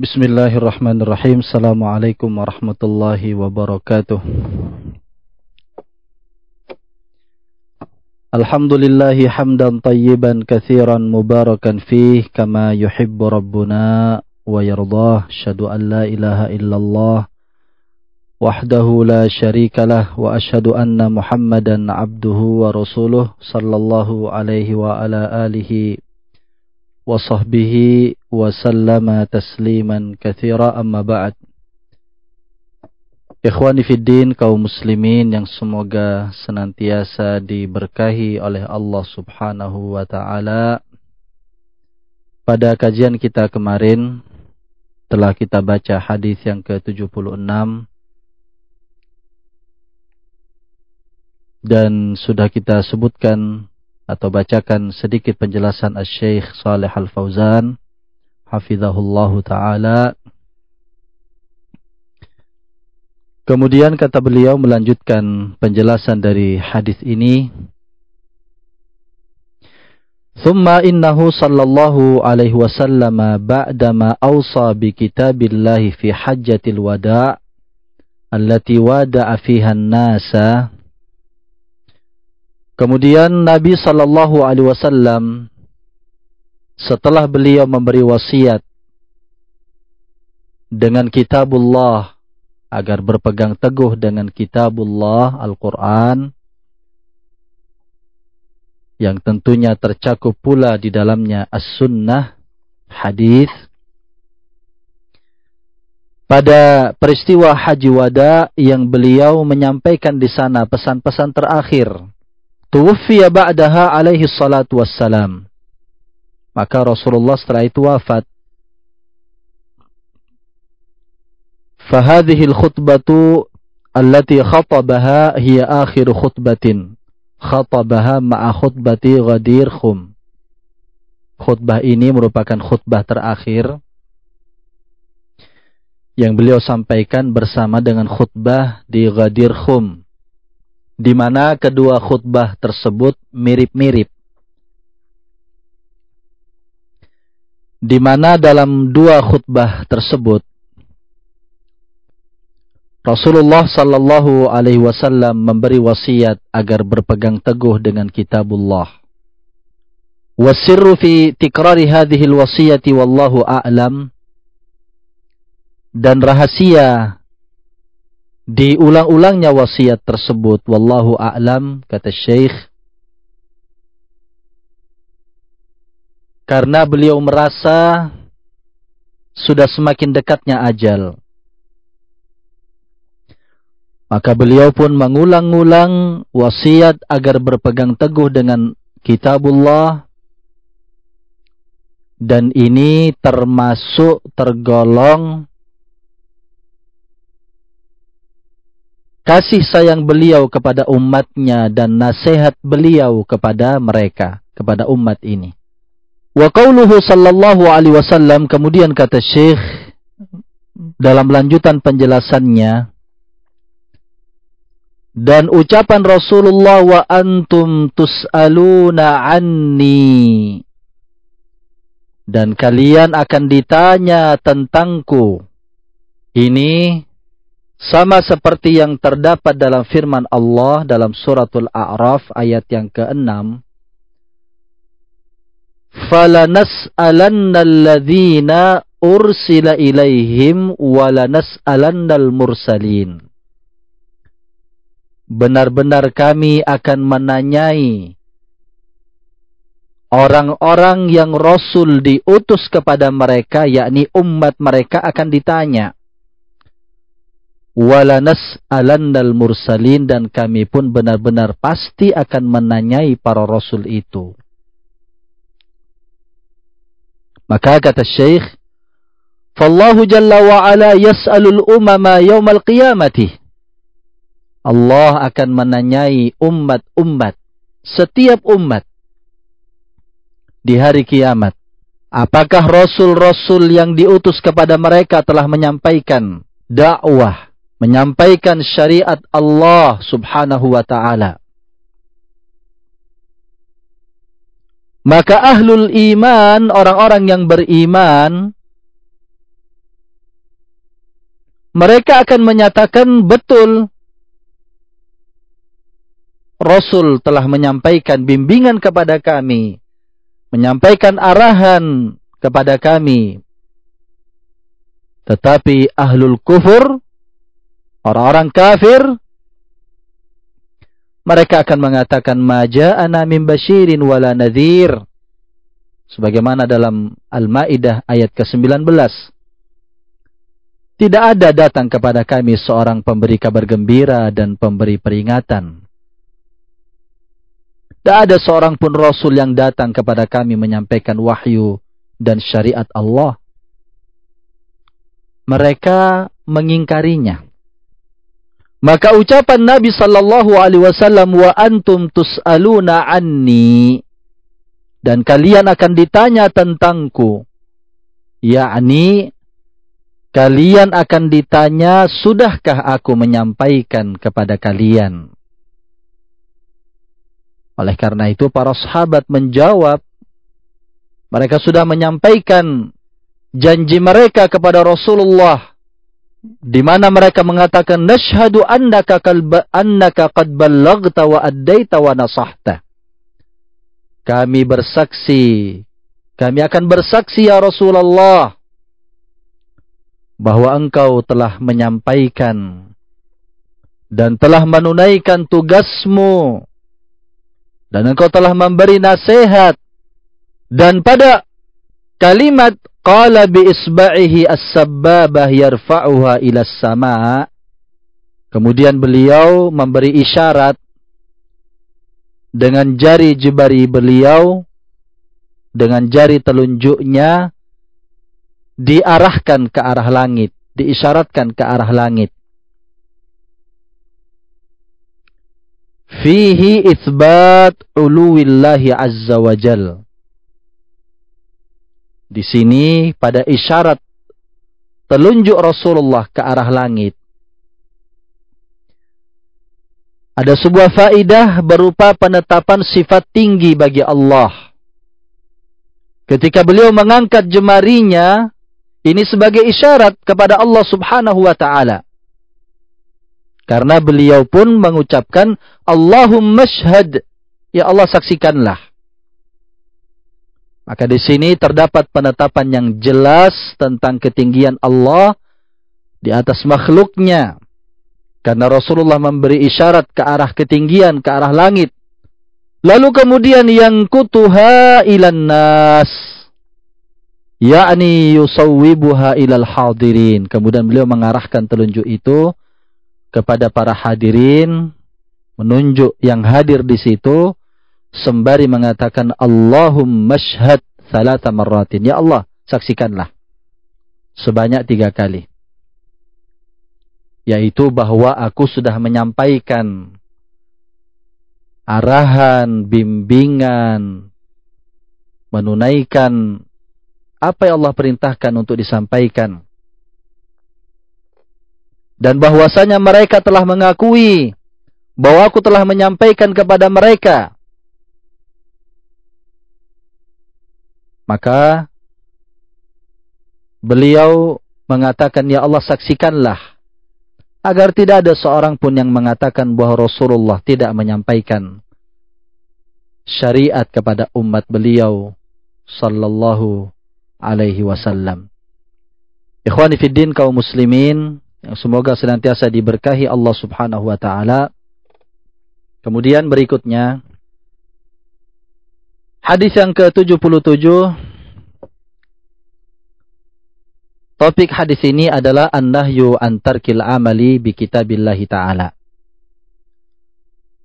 Bismillahirrahmanirrahim. Assalamualaikum warahmatullahi wabarakatuh. Alhamdulillahi hamdan tayyiban kathiran mubarakan fih kama yuhibbu rabbuna wa yardah. Asyhadu an la ilaha illallah wahdahu la syarika lah wa asyhadu anna Muhammadan abduhu wa rasuluh sallallahu alaihi wa ala alihi wa sahbihi وسلم تسليما كثيرا أما بعد Ikhwani Fiddin kaum muslimin yang semoga senantiasa diberkahi oleh Allah subhanahu wa ta'ala Pada kajian kita kemarin telah kita baca hadis yang ke-76 dan sudah kita sebutkan atau bacakan sedikit penjelasan Asy-Syaikh Shalih Al-Fauzan hafizahullahu taala. Kemudian kata beliau melanjutkan penjelasan dari hadis ini. Thumma innahu sallallahu alaihi wasallam ba'dama awsa bi kitabillahi fi hajjatil wada' allati wada'a fiha an-nasa Kemudian Nabi Shallallahu Alaihi Wasallam setelah beliau memberi wasiat dengan kitabullah agar berpegang teguh dengan kitabullah Al-Quran yang tentunya tercakup pula di dalamnya as-sunnah hadis. Pada peristiwa haji wada yang beliau menyampaikan di sana pesan-pesan terakhir tuwfiya ba'daha alaihi salatu wassalam maka Rasulullah setelah itu wafat. فهذه الخطبة التي خطبها هي آخر خطبة خطبها مع خطبة غدير خم khutbah ini merupakan khutbah terakhir yang beliau sampaikan bersama dengan khutbah di Ghadir Khum di mana kedua khutbah tersebut mirip-mirip di mana dalam dua khutbah tersebut Rasulullah sallallahu alaihi wasallam memberi wasiat agar berpegang teguh dengan kitabullah. Wasirru fi tikrari hadhihi alwasiyati wallahu a'lam dan rahasia diulang-ulangnya wasiat tersebut wallahu a'lam kata Syekh karena beliau merasa sudah semakin dekatnya ajal. Maka beliau pun mengulang-ulang wasiat agar berpegang teguh dengan kitabullah dan ini termasuk tergolong kasih sayang beliau kepada umatnya dan nasihat beliau kepada mereka, kepada umat ini. Wa qauluhu sallallahu alaihi wasallam kemudian kata Syekh dalam lanjutan penjelasannya dan ucapan Rasulullah wa antum tus'aluna anni dan kalian akan ditanya tentangku ini sama seperti yang terdapat dalam firman Allah dalam suratul A'raf ayat yang ke-6 falanas'alanna alladhina ursila ilaihim walanas'alannal mursalin. Benar-benar kami akan menanyai orang-orang yang Rasul diutus kepada mereka, yakni umat mereka akan ditanya. Walanas alannal mursalin dan kami pun benar-benar pasti akan menanyai para Rasul itu. Maka kata Syekh, "Fallahu jalla wa ala yas'alul umama yaumal qiyamati." Allah akan menanyai umat-umat, setiap umat di hari kiamat. Apakah rasul-rasul yang diutus kepada mereka telah menyampaikan dakwah, menyampaikan syariat Allah Subhanahu wa taala? Maka ahlul iman, orang-orang yang beriman, mereka akan menyatakan betul Rasul telah menyampaikan bimbingan kepada kami, menyampaikan arahan kepada kami. Tetapi ahlul kufur, orang-orang kafir, mereka akan mengatakan maja'ana min basyirin wala nadhir. Sebagaimana dalam Al-Maidah ayat ke-19. Tidak ada datang kepada kami seorang pemberi kabar gembira dan pemberi peringatan. Tidak ada seorang pun Rasul yang datang kepada kami menyampaikan wahyu dan syariat Allah. Mereka mengingkarinya. Maka ucapan Nabi sallallahu alaihi wasallam wa antum tus'aluna anni dan kalian akan ditanya tentangku yakni Kalian akan ditanya, sudahkah aku menyampaikan kepada kalian? Oleh karena itu para sahabat menjawab, mereka sudah menyampaikan janji mereka kepada Rasulullah di mana mereka mengatakan nashhadu annaka kalba annaka qad ballaghta wa addaita wa nasahta. Kami bersaksi, kami akan bersaksi ya Rasulullah bahwa engkau telah menyampaikan dan telah menunaikan tugasmu dan engkau telah memberi nasihat dan pada kalimat qala bi isba'ihi as-sabbabah yarfa'uha ila sama kemudian beliau memberi isyarat dengan jari jebari beliau dengan jari telunjuknya diarahkan ke arah langit, diisyaratkan ke arah langit. Fihi isbat uluwillahi azza wa jal. Di sini pada isyarat telunjuk Rasulullah ke arah langit. Ada sebuah faidah berupa penetapan sifat tinggi bagi Allah. Ketika beliau mengangkat jemarinya ini sebagai isyarat kepada Allah subhanahu wa ta'ala. Karena beliau pun mengucapkan, Allahumma syhad. Ya Allah saksikanlah. Maka di sini terdapat penetapan yang jelas tentang ketinggian Allah di atas makhluknya. Karena Rasulullah memberi isyarat ke arah ketinggian, ke arah langit. Lalu kemudian yang kutuha ilan nas yakni yusawwibuha ilal hadirin. Kemudian beliau mengarahkan telunjuk itu kepada para hadirin, menunjuk yang hadir di situ sembari mengatakan Allahumma syhad salata marratin. Ya Allah, saksikanlah sebanyak tiga kali. Yaitu bahwa aku sudah menyampaikan arahan, bimbingan, menunaikan apa yang Allah perintahkan untuk disampaikan. Dan bahwasanya mereka telah mengakui bahwa aku telah menyampaikan kepada mereka. Maka beliau mengatakan, Ya Allah saksikanlah. Agar tidak ada seorang pun yang mengatakan bahwa Rasulullah tidak menyampaikan syariat kepada umat beliau. Sallallahu alaihi wasallam. Ikhwani fiddin kaum muslimin yang semoga senantiasa diberkahi Allah Subhanahu wa taala. Kemudian berikutnya Hadis yang ke-77 Topik hadis ini adalah an-nahyu an tarkil amali bi kitabillahi ta'ala.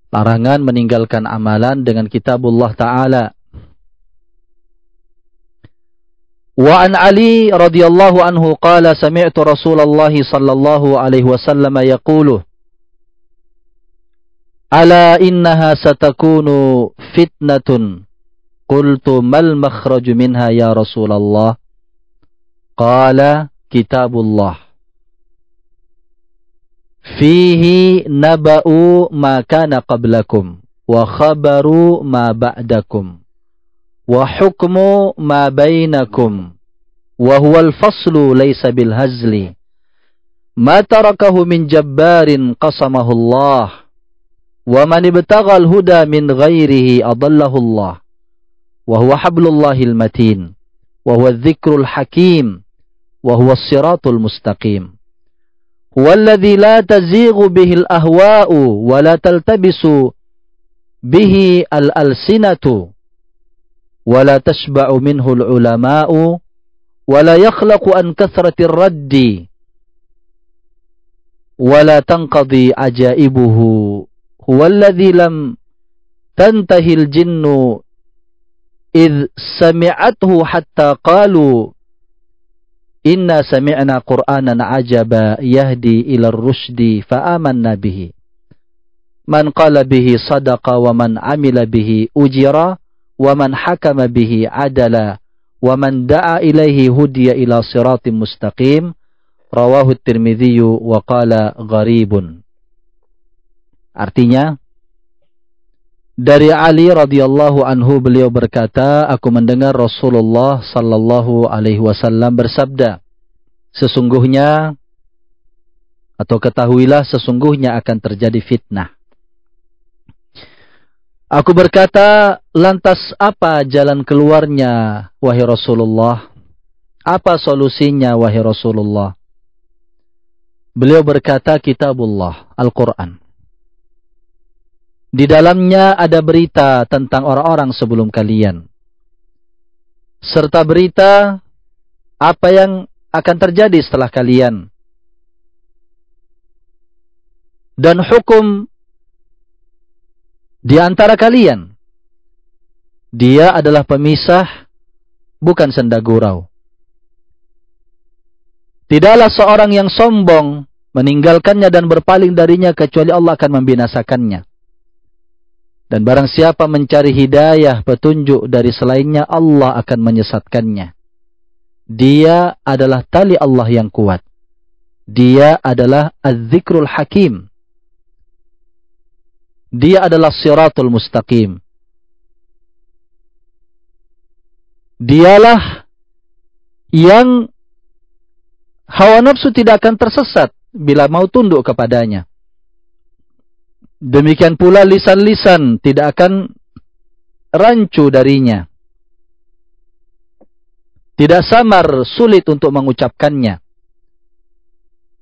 Larangan meninggalkan amalan dengan kitabullah ta'ala. Wa an Ali radhiyallahu anhu qala sami'tu Rasulullah sallallahu alaihi wasallam yaqulu Ala innaha satakunu fitnatun قلت ما المخرج منها يا رسول الله؟ قال كتاب الله. فيه نبأ ما كان قبلكم وخبر ما بعدكم وحكم ما بينكم وهو الفصل ليس بالهزل. ما تركه من جبار قصمه الله ومن ابتغى الهدى من غيره أضله الله. وهو حبل الله المتين وهو الذكر الحكيم وهو الصراط المستقيم. هو الذي لا تزيغ به الأهواء ولا تلتبس به الألسنة ولا تشبع منه العلماء ولا يخلق عن كثرة الرد ولا تنقضي عجائبه. هو الذي لم تنتهي الجن إذ سمعته حتى قالوا إنا سمعنا قرآنا عجبا يهدي إلى الرشد فآمنا به من قال به صدق ومن عمل به أجر ومن حكم به عدل ومن دعا إليه هدي إلى صراط مستقيم Tirmidzi wa qala gharibun. Artinya dari Ali radhiyallahu anhu beliau berkata, aku mendengar Rasulullah sallallahu alaihi wasallam bersabda, sesungguhnya atau ketahuilah sesungguhnya akan terjadi fitnah. Aku berkata, lantas apa jalan keluarnya wahai Rasulullah? Apa solusinya wahai Rasulullah? Beliau berkata kitabullah, Al-Quran. Di dalamnya ada berita tentang orang-orang sebelum kalian. Serta berita apa yang akan terjadi setelah kalian. Dan hukum di antara kalian. Dia adalah pemisah, bukan senda gurau. Tidaklah seorang yang sombong meninggalkannya dan berpaling darinya kecuali Allah akan membinasakannya. Dan barang siapa mencari hidayah petunjuk dari selainnya Allah akan menyesatkannya. Dia adalah tali Allah yang kuat. Dia adalah az-zikrul hakim. Dia adalah siratul mustaqim. Dialah yang hawa nafsu tidak akan tersesat bila mau tunduk kepadanya. Demikian pula lisan-lisan tidak akan rancu darinya. Tidak samar, sulit untuk mengucapkannya.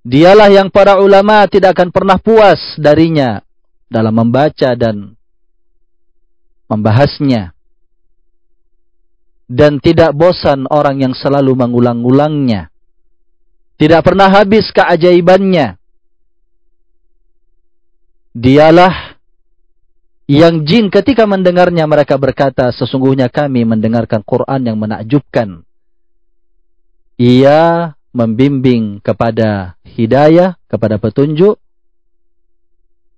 Dialah yang para ulama tidak akan pernah puas darinya dalam membaca dan membahasnya. Dan tidak bosan orang yang selalu mengulang-ulangnya. Tidak pernah habis keajaibannya. Dialah yang jin ketika mendengarnya mereka berkata, sesungguhnya kami mendengarkan Quran yang menakjubkan. Ia membimbing kepada hidayah, kepada petunjuk,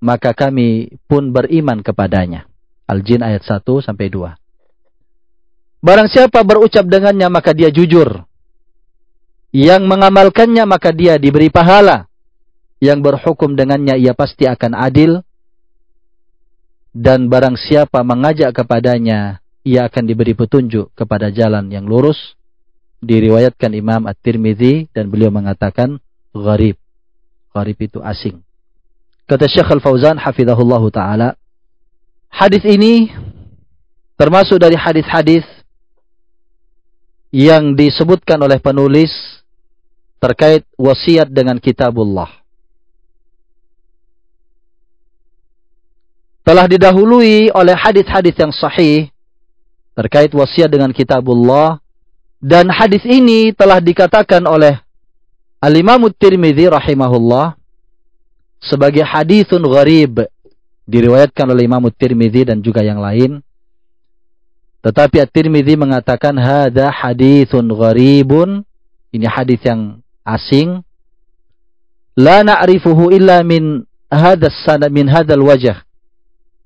maka kami pun beriman kepadanya. Al-Jin ayat 1 sampai 2. Barang siapa berucap dengannya maka dia jujur yang mengamalkannya maka dia diberi pahala. Yang berhukum dengannya ia pasti akan adil. Dan barang siapa mengajak kepadanya, ia akan diberi petunjuk kepada jalan yang lurus. Diriwayatkan Imam At-Tirmidzi dan beliau mengatakan gharib. Gharib itu asing. Kata Syekh Al-Fauzan hafizahullah taala, hadis ini termasuk dari hadis-hadis yang disebutkan oleh penulis terkait wasiat dengan kitabullah. Telah didahului oleh hadis-hadis yang sahih terkait wasiat dengan kitabullah dan hadis ini telah dikatakan oleh Al-Imam Tirmidzi rahimahullah sebagai hadisun gharib diriwayatkan oleh Imam Tirmidzi dan juga yang lain. Tetapi At-Tirmidzi mengatakan hadza haditsun gharibun ini hadis yang asing la na'rifuhu illa min sana min hadal wajah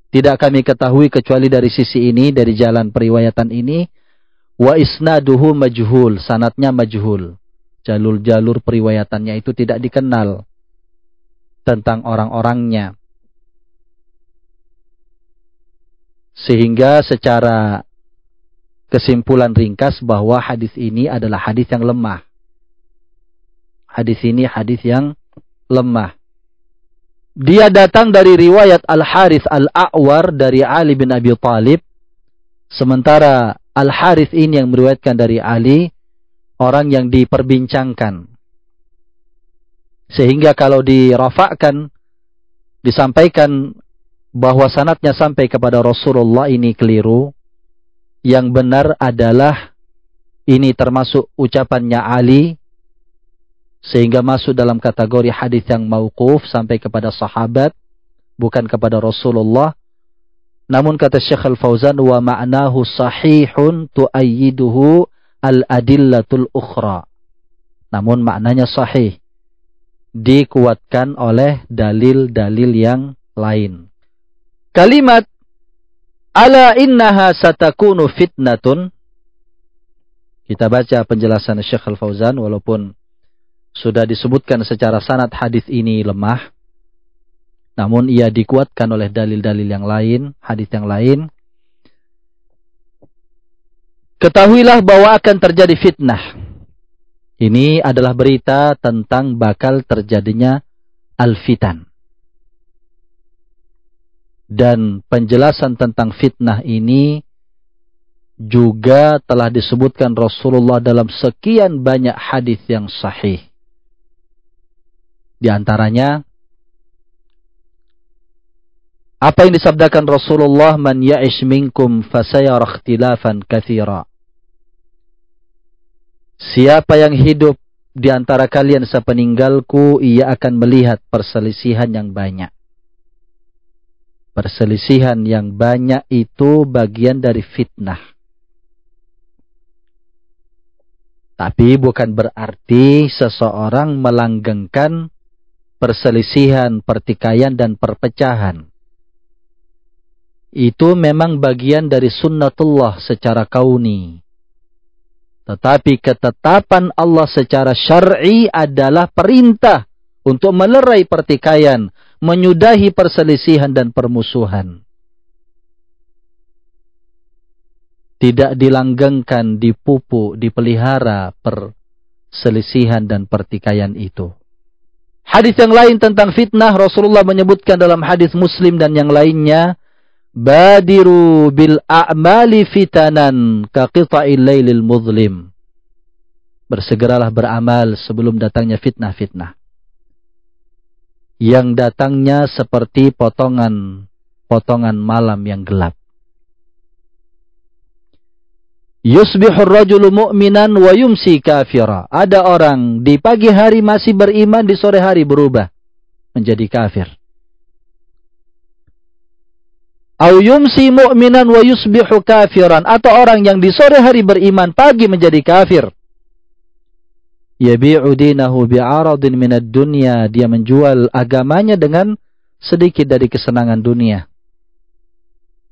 tidak kami ketahui kecuali dari sisi ini dari jalan periwayatan ini. Wa isnaduhu majhul sanatnya majhul. Jalur-jalur periwayatannya itu tidak dikenal tentang orang-orangnya. Sehingga secara kesimpulan ringkas bahwa hadis ini adalah hadis yang lemah. Hadis ini hadis yang lemah. Dia datang dari riwayat Al-Harith Al-A'war dari Ali bin Abi Talib. Sementara Al-Harith ini yang meriwayatkan dari Ali, orang yang diperbincangkan. Sehingga kalau dirafakkan, disampaikan bahwa sanatnya sampai kepada Rasulullah ini keliru. Yang benar adalah ini termasuk ucapannya Ali sehingga masuk dalam kategori hadis yang mauquf sampai kepada sahabat bukan kepada Rasulullah. Namun kata Syekh Al-Fauzan wa ma'nahu sahihun tuayyiduhu al-adillatul ukhra. Namun maknanya sahih dikuatkan oleh dalil-dalil yang lain. Kalimat ala innaha satakunu fitnatun kita baca penjelasan Syekh Al-Fauzan walaupun sudah disebutkan secara sanad hadis ini lemah. Namun ia dikuatkan oleh dalil-dalil yang lain, hadis yang lain. Ketahuilah bahwa akan terjadi fitnah. Ini adalah berita tentang bakal terjadinya al-fitan. Dan penjelasan tentang fitnah ini juga telah disebutkan Rasulullah dalam sekian banyak hadis yang sahih. Di antaranya apa yang disabdakan Rasulullah man ya'ish minkum fasayara ikhtilafan katsira. Siapa yang hidup di antara kalian sepeninggalku ia akan melihat perselisihan yang banyak. Perselisihan yang banyak itu bagian dari fitnah. Tapi bukan berarti seseorang melanggengkan perselisihan, pertikaian, dan perpecahan. Itu memang bagian dari sunnatullah secara kauni. Tetapi ketetapan Allah secara syar'i adalah perintah untuk melerai pertikaian, menyudahi perselisihan dan permusuhan. Tidak dilanggengkan, dipupuk, dipelihara perselisihan dan pertikaian itu. Hadis yang lain tentang fitnah Rasulullah menyebutkan dalam hadis Muslim dan yang lainnya Badiru bil a'mali fitanan ka qita'il lailil muzlim. Bersegeralah beramal sebelum datangnya fitnah-fitnah. Yang datangnya seperti potongan potongan malam yang gelap. Yusbihur rajulu mu'minan wa yumsi kafira. Ada orang di pagi hari masih beriman, di sore hari berubah menjadi kafir. Au yumsi mu'minan wa yusbihu kafiran. Atau orang yang di sore hari beriman, pagi menjadi kafir. Yabi'u dinahu bi'aradin minad dunya. Dia menjual agamanya dengan sedikit dari kesenangan dunia.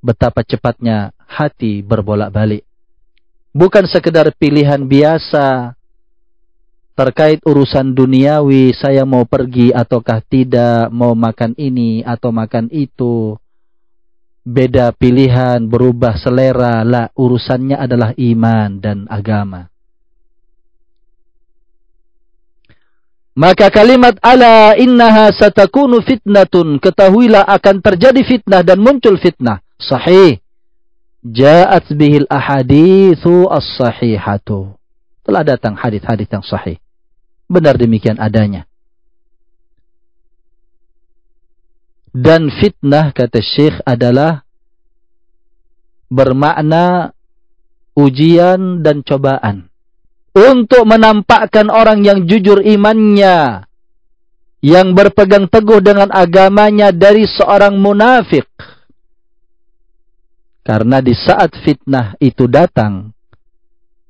Betapa cepatnya hati berbolak-balik bukan sekedar pilihan biasa terkait urusan duniawi, saya mau pergi ataukah tidak, mau makan ini atau makan itu. Beda pilihan, berubah selera, lah urusannya adalah iman dan agama. Maka kalimat ala innaha satakunu fitnatun. Ketahuilah akan terjadi fitnah dan muncul fitnah. Sahih ja'at bihil ahadithu as-sahihatu. Telah datang hadis-hadis yang sahih. Benar demikian adanya. Dan fitnah kata Syekh adalah bermakna ujian dan cobaan. Untuk menampakkan orang yang jujur imannya. Yang berpegang teguh dengan agamanya dari seorang munafik karena di saat fitnah itu datang,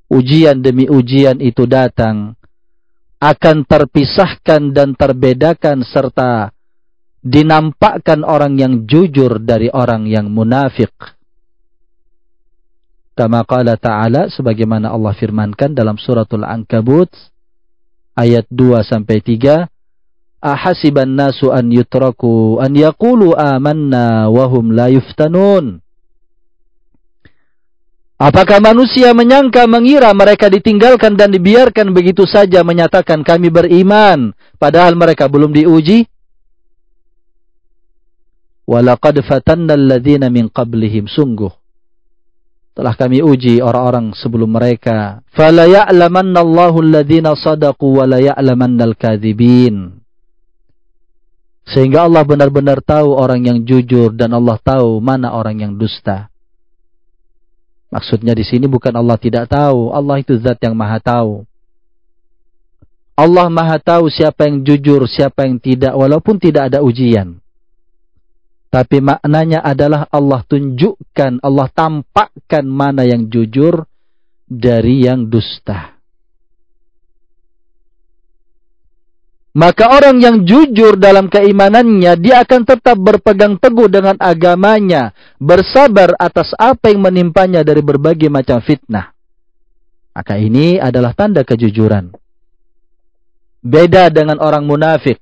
ujian demi ujian itu datang, akan terpisahkan dan terbedakan serta dinampakkan orang yang jujur dari orang yang munafik. Kama qala ta'ala sebagaimana Allah firmankan dalam suratul Ankabut ayat 2 sampai 3 Ahasiban nasu an yutraku an yaqulu amanna wa hum la yuftanun Apakah manusia menyangka mengira mereka ditinggalkan dan dibiarkan begitu saja menyatakan kami beriman padahal mereka belum diuji? Walaqad fatanna alladhina min qablihim sungguh telah kami uji orang-orang sebelum mereka. Fala ya'lamanna Allahu alladhina sadaqu wa la. Sehingga Allah benar-benar tahu orang yang jujur dan Allah tahu mana orang yang dusta. Maksudnya di sini bukan Allah tidak tahu, Allah itu zat yang maha tahu. Allah maha tahu siapa yang jujur, siapa yang tidak, walaupun tidak ada ujian. Tapi maknanya adalah Allah tunjukkan, Allah tampakkan mana yang jujur dari yang dusta. Maka orang yang jujur dalam keimanannya, dia akan tetap berpegang teguh dengan agamanya, bersabar atas apa yang menimpanya dari berbagai macam fitnah. Maka ini adalah tanda kejujuran. Beda dengan orang munafik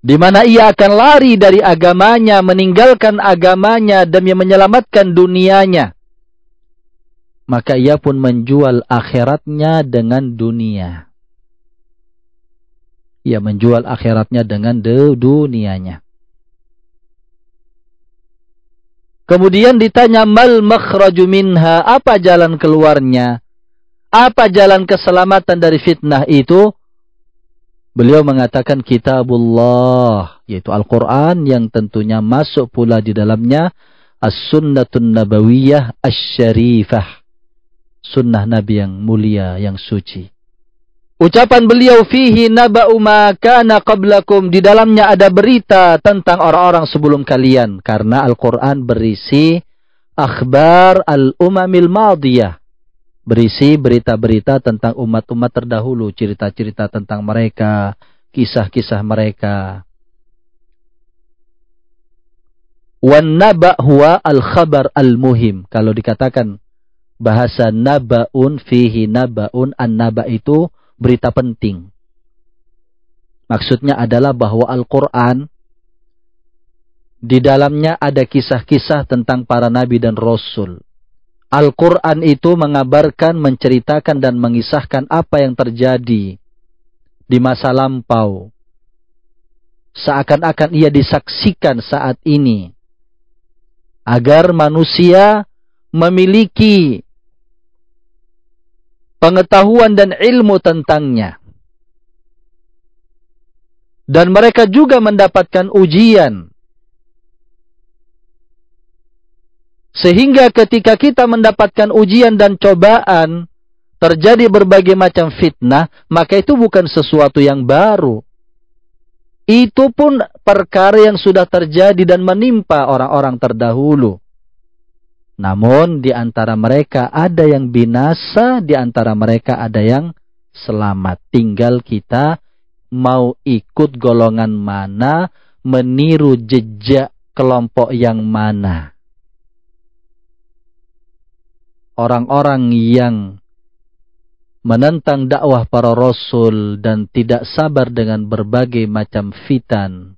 di mana ia akan lari dari agamanya, meninggalkan agamanya demi menyelamatkan dunianya. Maka ia pun menjual akhiratnya dengan dunia. Ia menjual akhiratnya dengan dunianya. Kemudian ditanya mal makhraju minha, apa jalan keluarnya? Apa jalan keselamatan dari fitnah itu? Beliau mengatakan kitabullah, yaitu Al-Quran yang tentunya masuk pula di dalamnya As-Sunnatun Nabawiyah As-Syarifah. Sunnah Nabi yang mulia, yang suci. Ucapan beliau fihi naba'u ma kana qablakum. Di dalamnya ada berita tentang orang-orang sebelum kalian. Karena Al-Quran berisi akhbar al-umamil madiyah berisi berita-berita tentang umat-umat terdahulu, cerita-cerita tentang mereka, kisah-kisah mereka. Wan naba huwa al-khabar al-muhim. Kalau dikatakan bahasa nabaun fihi nabaun an-naba itu berita penting. Maksudnya adalah bahwa Al-Quran di dalamnya ada kisah-kisah tentang para nabi dan rasul. Al-Quran itu mengabarkan, menceritakan dan mengisahkan apa yang terjadi di masa lampau. Seakan-akan ia disaksikan saat ini. Agar manusia memiliki pengetahuan dan ilmu tentangnya. Dan mereka juga mendapatkan ujian Sehingga ketika kita mendapatkan ujian dan cobaan, terjadi berbagai macam fitnah, maka itu bukan sesuatu yang baru. Itu pun perkara yang sudah terjadi dan menimpa orang-orang terdahulu. Namun di antara mereka ada yang binasa, di antara mereka ada yang selamat. Tinggal kita mau ikut golongan mana, meniru jejak kelompok yang mana orang-orang yang menentang dakwah para rasul dan tidak sabar dengan berbagai macam fitan.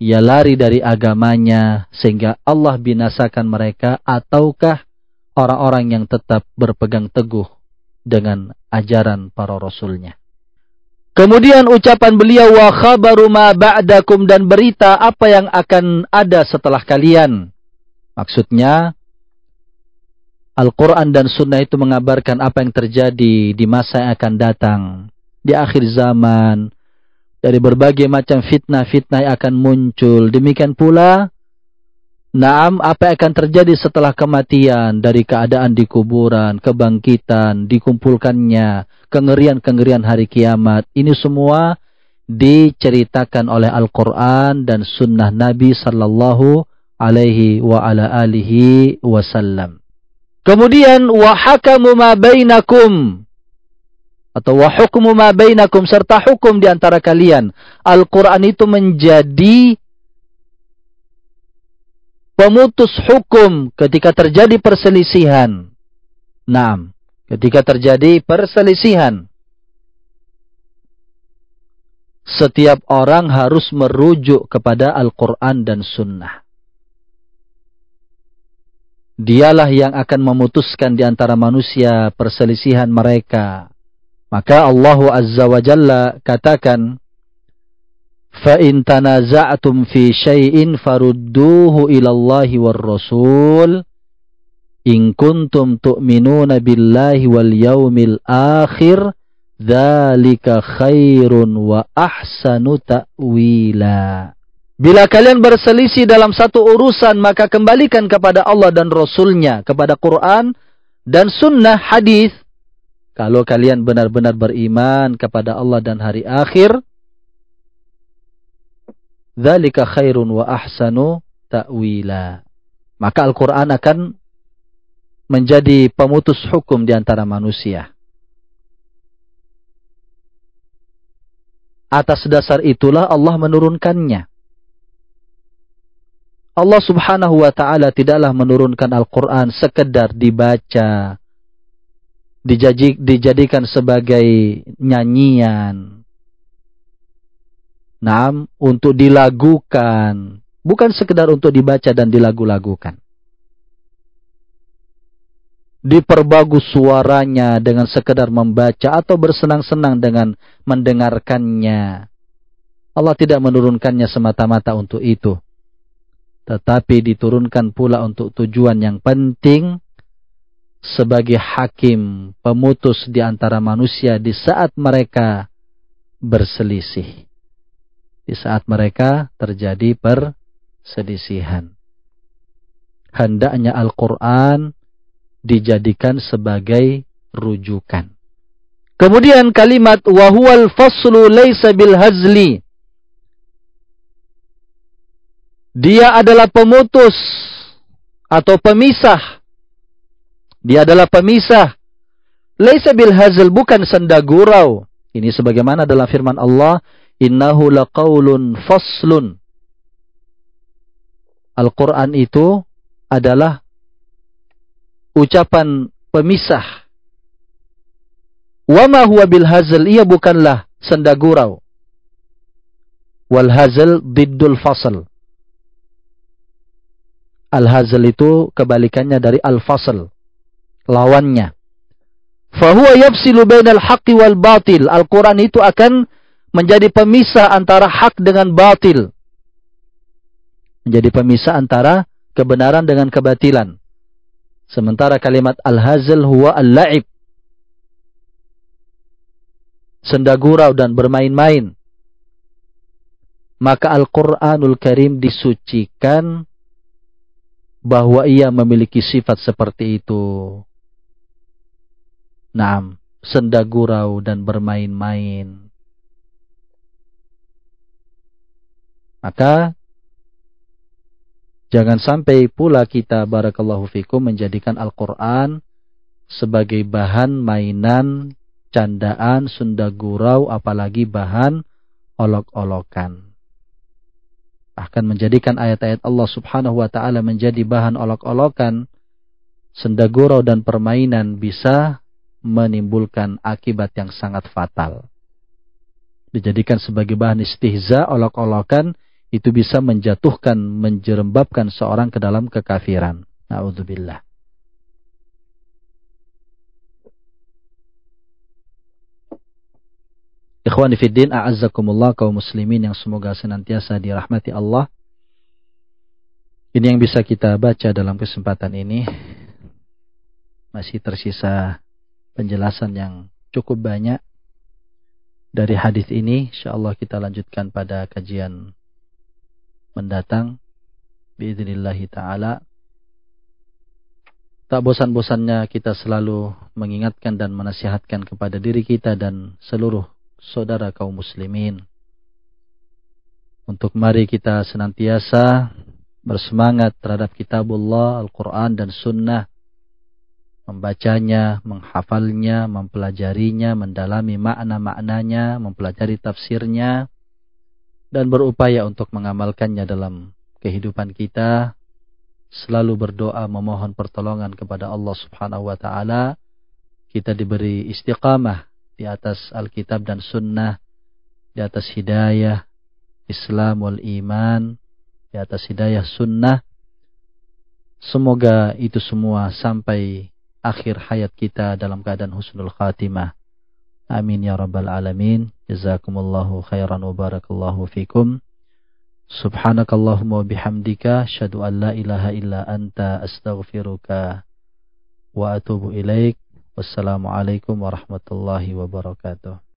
Ia lari dari agamanya sehingga Allah binasakan mereka ataukah orang-orang yang tetap berpegang teguh dengan ajaran para rasulnya. Kemudian ucapan beliau wa khabaru ma ba'dakum dan berita apa yang akan ada setelah kalian. Maksudnya Al-Quran dan Sunnah itu mengabarkan apa yang terjadi di masa yang akan datang. Di akhir zaman. Dari berbagai macam fitnah-fitnah yang akan muncul. Demikian pula. Naam apa yang akan terjadi setelah kematian. Dari keadaan di kuburan. Kebangkitan. Dikumpulkannya. Kengerian-kengerian hari kiamat. Ini semua diceritakan oleh Al-Quran dan Sunnah Nabi Sallallahu Alaihi wa ala alihi wasallam. Kemudian wahakamu ma bainakum atau wahukmu ma bainakum serta hukum di antara kalian. Al-Qur'an itu menjadi pemutus hukum ketika terjadi perselisihan. Naam, ketika terjadi perselisihan. Setiap orang harus merujuk kepada Al-Quran dan Sunnah. Dialah yang akan memutuskan di antara manusia perselisihan mereka. Maka Allah Azza wa Jalla katakan, فَإِن تَنَازَعْتُمْ فِي شَيْءٍ فَرُدُّوهُ إِلَى اللَّهِ وَالرَّسُولِ إِن كُنتُمْ تُؤْمِنُونَ بِاللَّهِ وَالْيَوْمِ الْآخِرِ ذَلِكَ خَيْرٌ وَأَحْسَنُ تَأْوِيلًا Bila kalian berselisih dalam satu urusan, maka kembalikan kepada Allah dan Rasulnya, kepada Quran dan sunnah hadis. kalau kalian benar-benar beriman kepada Allah dan hari akhir, Dzalika khairun wa ahsanu ta'wila. Maka Al-Quran akan menjadi pemutus hukum di antara manusia. Atas dasar itulah Allah menurunkannya. Allah subhanahu wa ta'ala tidaklah menurunkan Al-Quran sekedar dibaca, dijadikan sebagai nyanyian, Naam, untuk dilagukan. Bukan sekedar untuk dibaca dan dilagu-lagukan. Diperbagus suaranya dengan sekedar membaca atau bersenang-senang dengan mendengarkannya. Allah tidak menurunkannya semata-mata untuk itu. Tetapi diturunkan pula untuk tujuan yang penting sebagai hakim pemutus di antara manusia di saat mereka berselisih di saat mereka terjadi perselisihan. Hendaknya Al-Quran dijadikan sebagai rujukan. Kemudian kalimat wahual faslu laysa bil hazli. Dia adalah pemutus atau pemisah. Dia adalah pemisah. Laysa bil hazl bukan senda gurau. Ini sebagaimana dalam firman Allah, Innahu laqaulun faslun. Al-Quran itu adalah ucapan pemisah. Wama huwa bil hazl. Ia bukanlah senda gurau. Wal hazl biddul fasl. Al-hazl itu kebalikannya dari al-fasl. Lawannya. Fahuwa yafsilu bainal haqqi wal batil. Al-Quran itu akan menjadi pemisah antara hak dengan batil. Menjadi pemisah antara kebenaran dengan kebatilan. Sementara kalimat al-hazl huwa al-la'ib. Sendagurau dan bermain-main. Maka Al-Quranul Karim disucikan bahwa ia memiliki sifat seperti itu. Naam, sendagurau dan bermain-main. Maka jangan sampai pula kita barakallahu fikum menjadikan Al-Qur'an sebagai bahan mainan, candaan, sunda gurau, apalagi bahan olok-olokan. Bahkan menjadikan ayat-ayat Allah subhanahu wa ta'ala menjadi bahan olok-olokan, senda gurau dan permainan bisa menimbulkan akibat yang sangat fatal. Dijadikan sebagai bahan istihza, olok-olokan, itu bisa menjatuhkan, menjerembabkan seorang ke dalam kekafiran. Na'udzubillah. Ikhwani fiddin, a'azzakumullah kaum muslimin yang semoga senantiasa dirahmati Allah. Ini yang bisa kita baca dalam kesempatan ini. Masih tersisa penjelasan yang cukup banyak. Dari hadis ini. InsyaAllah kita lanjutkan pada kajian mendatang. Biidnillahi taala. Tak bosan-bosannya kita selalu mengingatkan dan menasihatkan kepada diri kita dan seluruh saudara kaum muslimin. Untuk mari kita senantiasa bersemangat terhadap kitabullah, Al-Quran dan Sunnah membacanya, menghafalnya, mempelajarinya, mendalami makna-maknanya, mempelajari tafsirnya, dan berupaya untuk mengamalkannya dalam kehidupan kita. Selalu berdoa memohon pertolongan kepada Allah Subhanahu wa taala. Kita diberi istiqamah di atas Alkitab dan Sunnah di atas hidayah Islam wal iman di atas hidayah sunnah. Semoga itu semua sampai akhir hayat kita dalam keadaan husnul khatimah. Amin ya rabbal alamin. Jazakumullahu khairan wa barakallahu fikum. Subhanakallahumma bihamdika asyhadu an la ilaha illa anta astaghfiruka wa atubu ilaik. Wassalamualaikum warahmatullahi wabarakatuh.